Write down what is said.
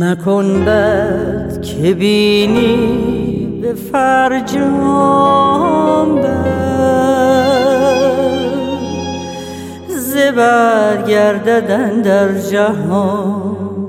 مکن بد که بینی به فرجام زبر گرددن در جهان